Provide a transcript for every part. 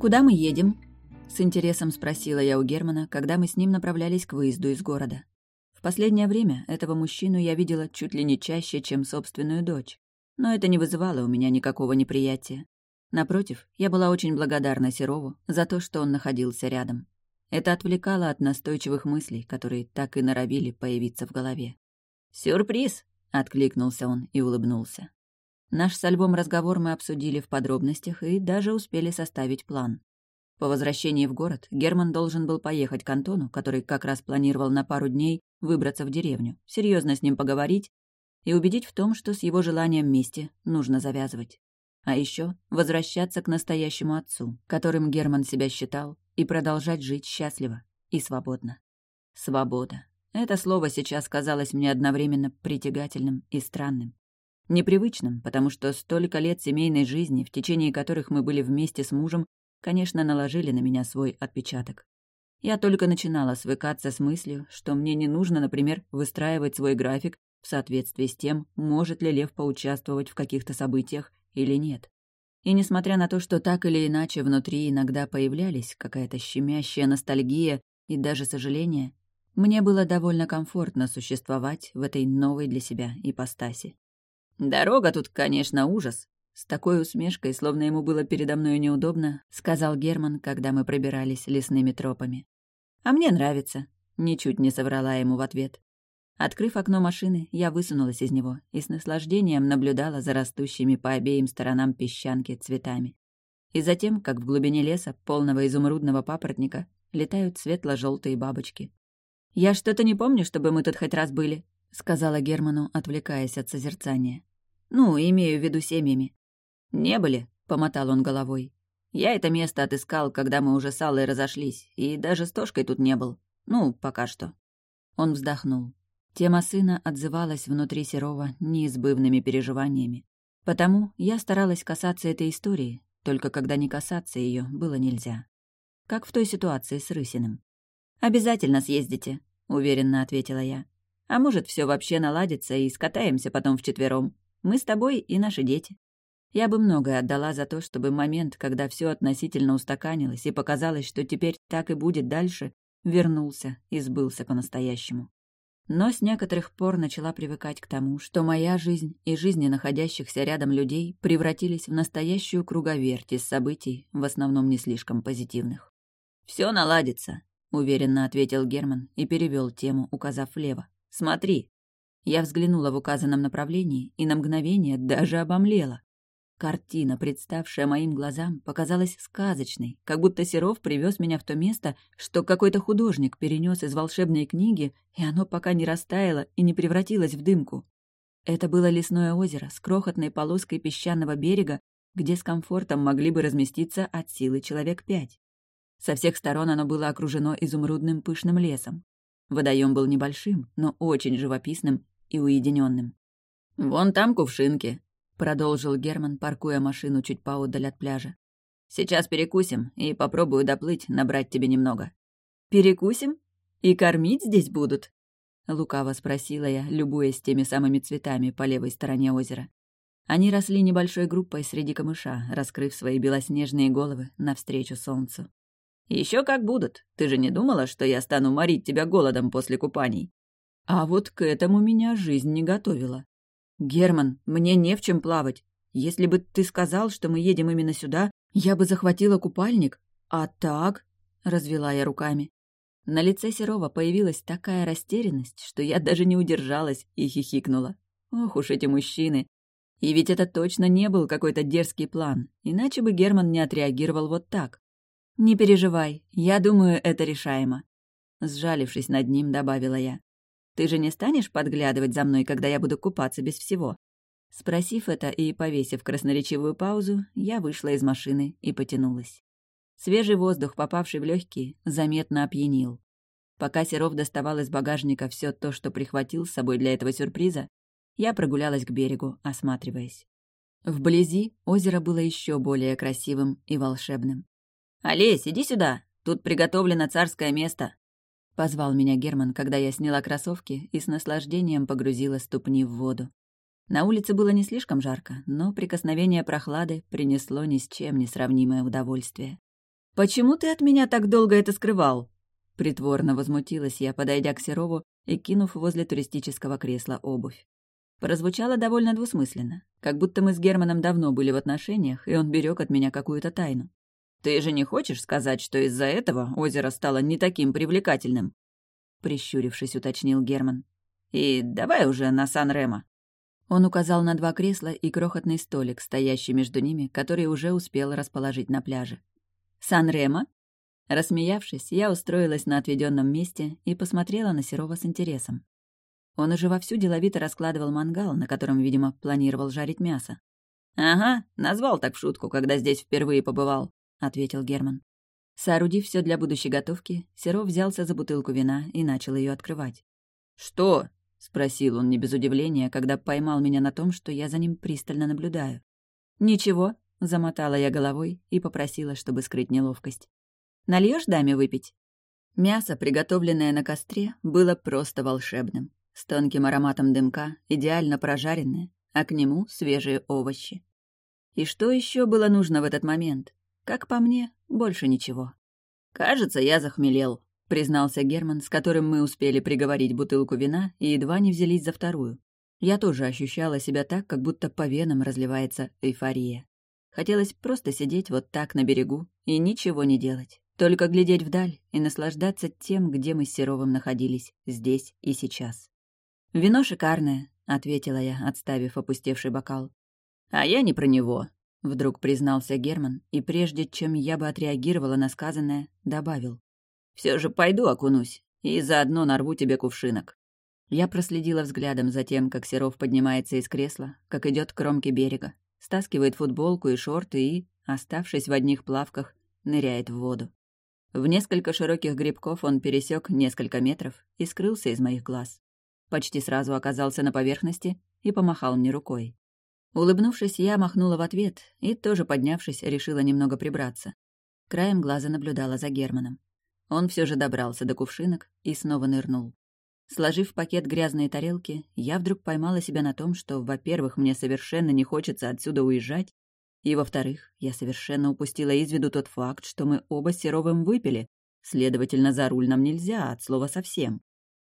«Куда мы едем?» — с интересом спросила я у Германа, когда мы с ним направлялись к выезду из города. В последнее время этого мужчину я видела чуть ли не чаще, чем собственную дочь. Но это не вызывало у меня никакого неприятия. Напротив, я была очень благодарна Серову за то, что он находился рядом. Это отвлекало от настойчивых мыслей, которые так и норовили появиться в голове. «Сюрприз!» — откликнулся он и улыбнулся. Наш с Альбом разговор мы обсудили в подробностях и даже успели составить план. По возвращении в город Герман должен был поехать к Антону, который как раз планировал на пару дней выбраться в деревню, серьезно с ним поговорить и убедить в том, что с его желанием вместе нужно завязывать. А еще возвращаться к настоящему отцу, которым Герман себя считал, и продолжать жить счастливо и свободно. Свобода. Это слово сейчас казалось мне одновременно притягательным и странным. Непривычным, потому что столько лет семейной жизни, в течение которых мы были вместе с мужем, конечно, наложили на меня свой отпечаток. Я только начинала свыкаться с мыслью, что мне не нужно, например, выстраивать свой график в соответствии с тем, может ли Лев поучаствовать в каких-то событиях или нет. И несмотря на то, что так или иначе внутри иногда появлялись какая-то щемящая ностальгия и даже сожаление, мне было довольно комфортно существовать в этой новой для себя ипостаси. «Дорога тут, конечно, ужас», — с такой усмешкой, словно ему было передо мной неудобно, сказал Герман, когда мы пробирались лесными тропами. «А мне нравится», — ничуть не соврала ему в ответ. Открыв окно машины, я высунулась из него и с наслаждением наблюдала за растущими по обеим сторонам песчанки цветами. И затем, как в глубине леса, полного изумрудного папоротника, летают светло-желтые бабочки. «Я что-то не помню, чтобы мы тут хоть раз были», — сказала Герману, отвлекаясь от созерцания. Ну, имею в виду семьями. Не были, помотал он головой. Я это место отыскал, когда мы уже с Аллой разошлись, и даже с Тошкой тут не был. Ну, пока что. Он вздохнул. Тема сына отзывалась внутри Серова неизбывными переживаниями. Потому я старалась касаться этой истории, только когда не касаться ее было нельзя. Как в той ситуации с Рысиным. «Обязательно съездите», — уверенно ответила я. «А может, все вообще наладится и скатаемся потом вчетвером. Мы с тобой и наши дети. Я бы многое отдала за то, чтобы момент, когда все относительно устаканилось и показалось, что теперь так и будет дальше, вернулся и сбылся по-настоящему. Но с некоторых пор начала привыкать к тому, что моя жизнь и жизни находящихся рядом людей превратились в настоящую круговерть из событий, в основном не слишком позитивных. Все наладится», — уверенно ответил Герман и перевел тему, указав влево. «Смотри, я взглянула в указанном направлении и на мгновение даже обомлела. Картина, представшая моим глазам, показалась сказочной, как будто Серов привез меня в то место, что какой-то художник перенес из волшебной книги, и оно пока не растаяло и не превратилось в дымку. Это было лесное озеро с крохотной полоской песчаного берега, где с комфортом могли бы разместиться от силы человек пять. Со всех сторон оно было окружено изумрудным пышным лесом. Водоем был небольшим, но очень живописным и уединенным. «Вон там кувшинки», — продолжил Герман, паркуя машину чуть поодаль от пляжа. «Сейчас перекусим и попробую доплыть, набрать тебе немного». «Перекусим? И кормить здесь будут?» — лукаво спросила я, любуясь теми самыми цветами по левой стороне озера. Они росли небольшой группой среди камыша, раскрыв свои белоснежные головы навстречу солнцу. Еще как будут. Ты же не думала, что я стану морить тебя голодом после купаний?» А вот к этому меня жизнь не готовила. «Герман, мне не в чем плавать. Если бы ты сказал, что мы едем именно сюда, я бы захватила купальник. А так...» — развела я руками. На лице Серова появилась такая растерянность, что я даже не удержалась и хихикнула. Ох уж эти мужчины. И ведь это точно не был какой-то дерзкий план, иначе бы Герман не отреагировал вот так. «Не переживай, я думаю, это решаемо», — сжалившись над ним, добавила я. Ты же не станешь подглядывать за мной, когда я буду купаться без всего?» Спросив это и повесив красноречивую паузу, я вышла из машины и потянулась. Свежий воздух, попавший в легкие, заметно опьянил. Пока Серов доставал из багажника все то, что прихватил с собой для этого сюрприза, я прогулялась к берегу, осматриваясь. Вблизи озеро было еще более красивым и волшебным. «Олесь, иди сюда! Тут приготовлено царское место!» Позвал меня Герман, когда я сняла кроссовки и с наслаждением погрузила ступни в воду. На улице было не слишком жарко, но прикосновение прохлады принесло ни с чем не сравнимое удовольствие. «Почему ты от меня так долго это скрывал?» Притворно возмутилась я, подойдя к Серову и кинув возле туристического кресла обувь. Прозвучало довольно двусмысленно, как будто мы с Германом давно были в отношениях, и он берег от меня какую-то тайну. «Ты же не хочешь сказать, что из-за этого озеро стало не таким привлекательным?» Прищурившись, уточнил Герман. «И давай уже на Сан-Ремо». Он указал на два кресла и крохотный столик, стоящий между ними, который уже успел расположить на пляже. «Сан-Ремо?» Рассмеявшись, я устроилась на отведенном месте и посмотрела на Серова с интересом. Он уже вовсю деловито раскладывал мангал, на котором, видимо, планировал жарить мясо. «Ага, назвал так в шутку, когда здесь впервые побывал», — ответил Герман. Соорудив все для будущей готовки, Серов взялся за бутылку вина и начал ее открывать. «Что?» — спросил он не без удивления, когда поймал меня на том, что я за ним пристально наблюдаю. «Ничего», — замотала я головой и попросила, чтобы скрыть неловкость. Нальешь даме выпить?» Мясо, приготовленное на костре, было просто волшебным. С тонким ароматом дымка, идеально прожаренное, а к нему свежие овощи. И что еще было нужно в этот момент? Как по мне, больше ничего. «Кажется, я захмелел», — признался Герман, с которым мы успели приговорить бутылку вина и едва не взялись за вторую. Я тоже ощущала себя так, как будто по венам разливается эйфория. Хотелось просто сидеть вот так на берегу и ничего не делать. Только глядеть вдаль и наслаждаться тем, где мы с Серовым находились, здесь и сейчас. «Вино шикарное», — ответила я, отставив опустевший бокал. «А я не про него», — вдруг признался Герман, и прежде чем я бы отреагировала на сказанное, добавил. «Все же пойду окунусь, и заодно нарву тебе кувшинок». Я проследила взглядом за тем, как Серов поднимается из кресла, как идет к кромке берега, стаскивает футболку и шорты и, оставшись в одних плавках, ныряет в воду. В несколько широких грибков он пересек несколько метров и скрылся из моих глаз. Почти сразу оказался на поверхности и помахал мне рукой. Улыбнувшись, я махнула в ответ и, тоже поднявшись, решила немного прибраться. Краем глаза наблюдала за Германом. Он все же добрался до кувшинок и снова нырнул. Сложив в пакет грязные тарелки, я вдруг поймала себя на том, что, во-первых, мне совершенно не хочется отсюда уезжать, и, во-вторых, я совершенно упустила из виду тот факт, что мы оба Серовым выпили, следовательно, за руль нам нельзя, от слова совсем.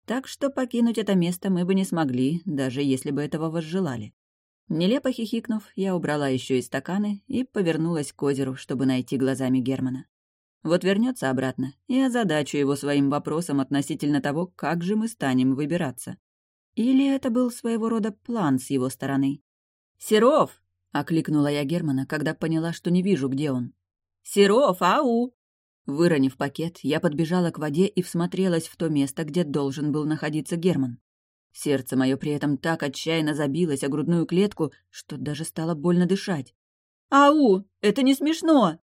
Так что покинуть это место мы бы не смогли, даже если бы этого возжелали. Нелепо хихикнув, я убрала еще и стаканы и повернулась к озеру, чтобы найти глазами Германа. Вот вернется обратно, и озадачу его своим вопросом относительно того, как же мы станем выбираться. Или это был своего рода план с его стороны? «Серов!» Окликнула я Германа, когда поняла, что не вижу, где он. «Серов, ау!» Выронив пакет, я подбежала к воде и всмотрелась в то место, где должен был находиться Герман. Сердце мое при этом так отчаянно забилось о грудную клетку, что даже стало больно дышать. «Ау! Это не смешно!»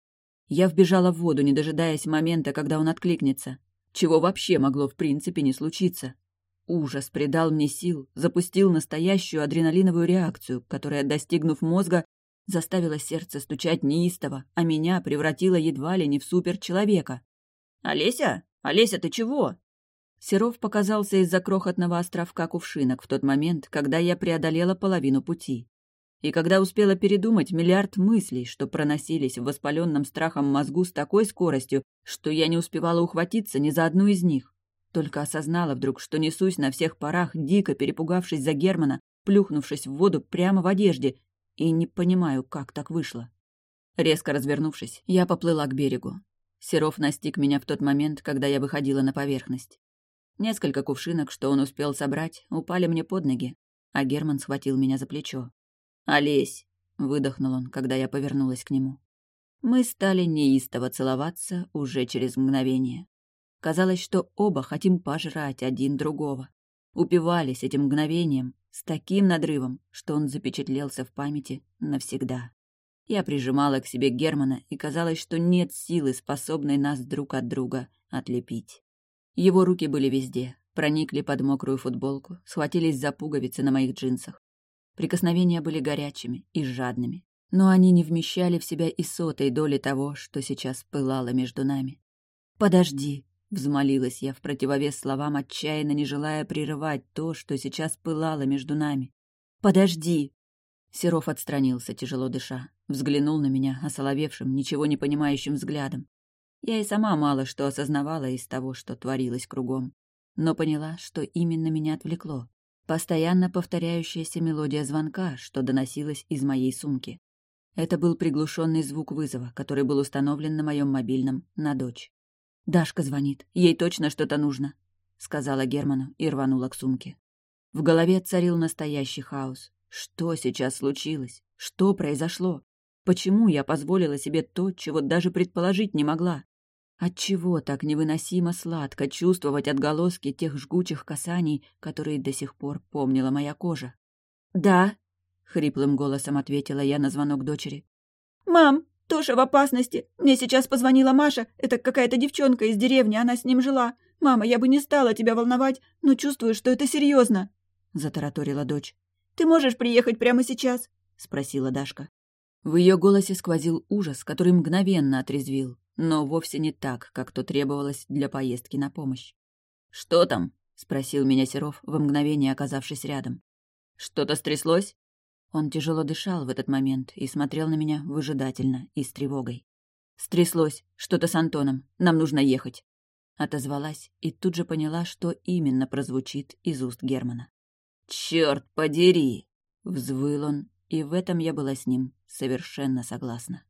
Я вбежала в воду, не дожидаясь момента, когда он откликнется. Чего вообще могло в принципе не случиться. Ужас придал мне сил, запустил настоящую адреналиновую реакцию, которая, достигнув мозга, заставила сердце стучать неистово, а меня превратила едва ли не в суперчеловека. «Олеся? Олеся, ты чего?» Серов показался из-за крохотного островка кувшинок в тот момент, когда я преодолела половину пути. И когда успела передумать миллиард мыслей, что проносились в воспаленном страхом мозгу с такой скоростью, что я не успевала ухватиться ни за одну из них. Только осознала вдруг, что несусь на всех парах, дико перепугавшись за Германа, плюхнувшись в воду прямо в одежде, и не понимаю, как так вышло. Резко развернувшись, я поплыла к берегу. Серов настиг меня в тот момент, когда я выходила на поверхность. Несколько кувшинок, что он успел собрать, упали мне под ноги, а Герман схватил меня за плечо. «Олесь!» — выдохнул он, когда я повернулась к нему. Мы стали неистово целоваться уже через мгновение. Казалось, что оба хотим пожрать один другого. Упивались этим мгновением с таким надрывом, что он запечатлелся в памяти навсегда. Я прижимала к себе Германа, и казалось, что нет силы, способной нас друг от друга отлепить. Его руки были везде, проникли под мокрую футболку, схватились за пуговицы на моих джинсах. Прикосновения были горячими и жадными, но они не вмещали в себя и сотой доли того, что сейчас пылало между нами. «Подожди», Взмолилась я в противовес словам, отчаянно не желая прерывать то, что сейчас пылало между нами. «Подожди!» Серов отстранился, тяжело дыша. Взглянул на меня осоловевшим, ничего не понимающим взглядом. Я и сама мало что осознавала из того, что творилось кругом, но поняла, что именно меня отвлекло. Постоянно повторяющаяся мелодия звонка, что доносилась из моей сумки. Это был приглушенный звук вызова, который был установлен на моем мобильном на дочь. «Дашка звонит, ей точно что-то нужно», — сказала Герману и рванула к сумке. В голове царил настоящий хаос. Что сейчас случилось? Что произошло? Почему я позволила себе то, чего даже предположить не могла? Отчего так невыносимо сладко чувствовать отголоски тех жгучих касаний, которые до сих пор помнила моя кожа? «Да», — хриплым голосом ответила я на звонок дочери. «Мам, Тоша в опасности. Мне сейчас позвонила Маша. Это какая-то девчонка из деревни, она с ним жила. Мама, я бы не стала тебя волновать, но чувствую, что это серьезно. — затараторила дочь. «Ты можешь приехать прямо сейчас?» — спросила Дашка. В ее голосе сквозил ужас, который мгновенно отрезвил, но вовсе не так, как то требовалось для поездки на помощь. «Что там?» — спросил меня Серов, в мгновение оказавшись рядом. «Что-то стряслось?» Он тяжело дышал в этот момент и смотрел на меня выжидательно и с тревогой. «Стряслось. Что-то с Антоном. Нам нужно ехать». Отозвалась и тут же поняла, что именно прозвучит из уст Германа. «Черт подери!» — взвыл он, и в этом я была с ним совершенно согласна.